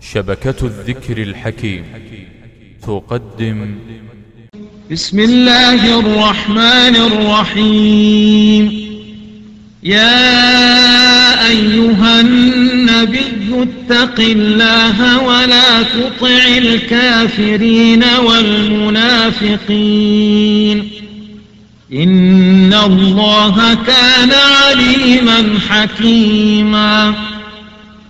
شبكة الذكر الحكيم. تقدم. بسم الله الرحمن الرحيم. يا أيها النبي اتق الله ولا تطع الكافرين والمنافقين. إن الله كان عليما حكيما.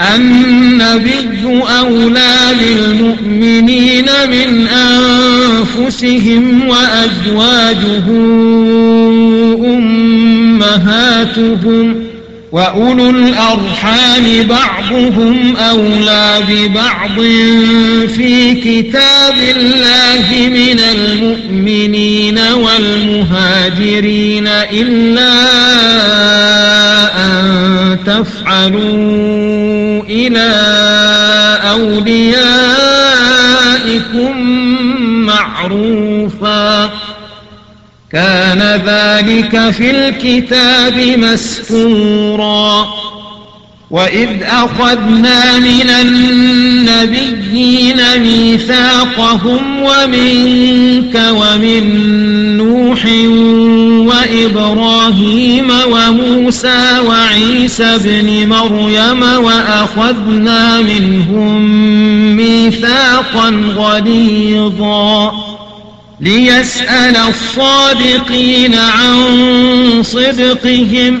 النبي أولى بالمؤمنين من أنفسهم وأزواجه أمهاتهم وأولو الأرحام بعضهم أولى ببعض في كتاب الله من المؤمنين والمهاجرين إلا أن تفعلوا إلى أوليائكم معروفا. كان ذلك في الكتاب مسكورا وإذ أخذنا من النبيين ميثاقهم ومنك ومن نوح وإبراهيم وموسى وعيسى بن مريم وأخذنا منهم ميثاقا غليظا. ليسأل الصادقين عن صدقهم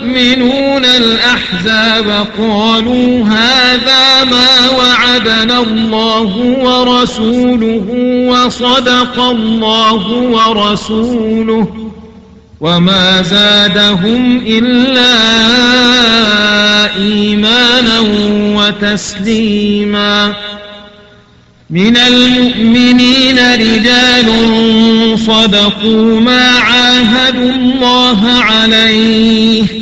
المؤمنون الأحزاب قالوا هذا ما وعدنا الله ورسوله وصدق الله ورسوله وما زادهم إلا إيمانا وتسليما من المؤمنين رجال صدقوا ما عاهدوا الله عليه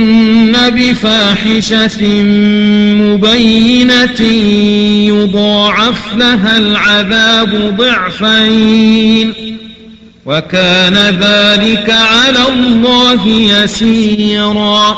بفاحشة مبينة يضاعف لها العذاب ضعفين وكان ذلك على الله يسيرا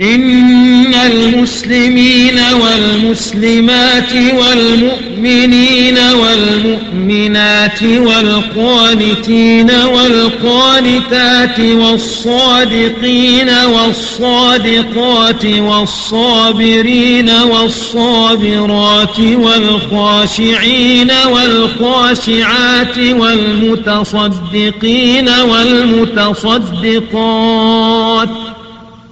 إن المسلمين والمسلمات والمؤمنين والمؤمنات والقانتين والقانتات والصادقين والصادقات والصابرين والصابرات والخاشعين والخاشعات والمتصدقين والمتصدقات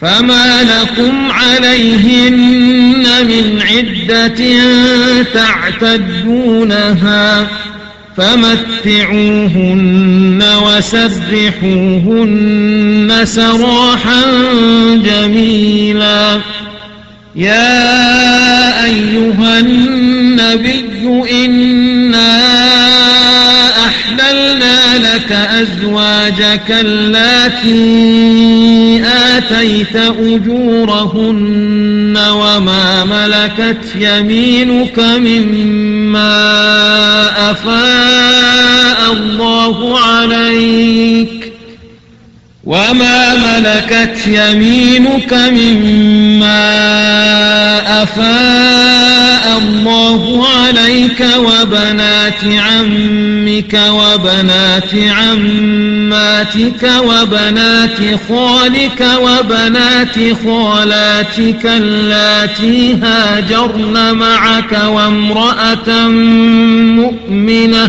فما لكم عليهن من عدة تعتدونها فمتعوهن وسرحوهن سراحا جميلا يا أيها النبي إنا لك أزواجك التي آتيت أجورهن وما ملكت يمينك مما أفاء الله عليك وما ملكت يمينك مما أفاء الله وما وبنات عمك وبنات عماتك وبنات خالك وبنات خالاتك اللاتي هاجرن معك وامرأة مؤمنة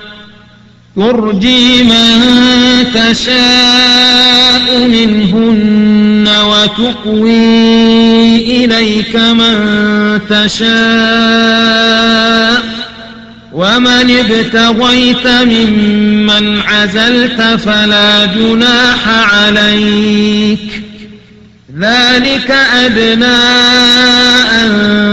ترجي من تشاء منهن وتقوي إليك من تشاء. ومن ابتغيت ممن عزلت فلا جناح عليك. ذلك أدنى أن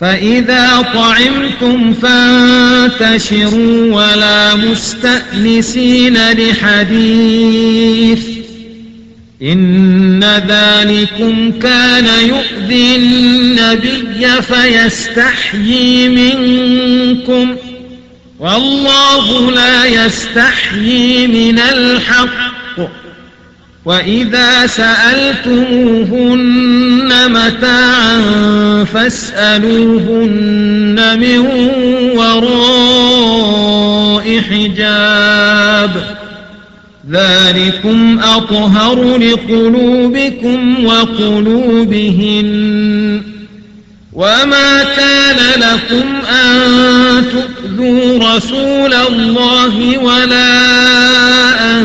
فإذا طعمتم فانتشروا ولا مستأنسين لحديث إن ذلكم كان يؤذي النبي فيستحيي منكم والله لا يستحيي من الحق وإذا سألتموهن متاعا فاسألوهن من وراء حجاب ذلكم أطهر لقلوبكم وقلوبهن وما كان لكم أن تؤذوا رسول الله ولا أن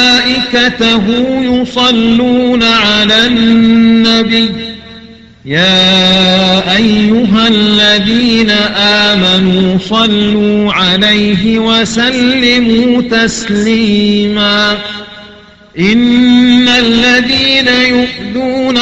وملائكته يصلون على النبي. يا أيها الذين آمنوا صلوا عليه وسلموا تسليما. إن الذين يؤذون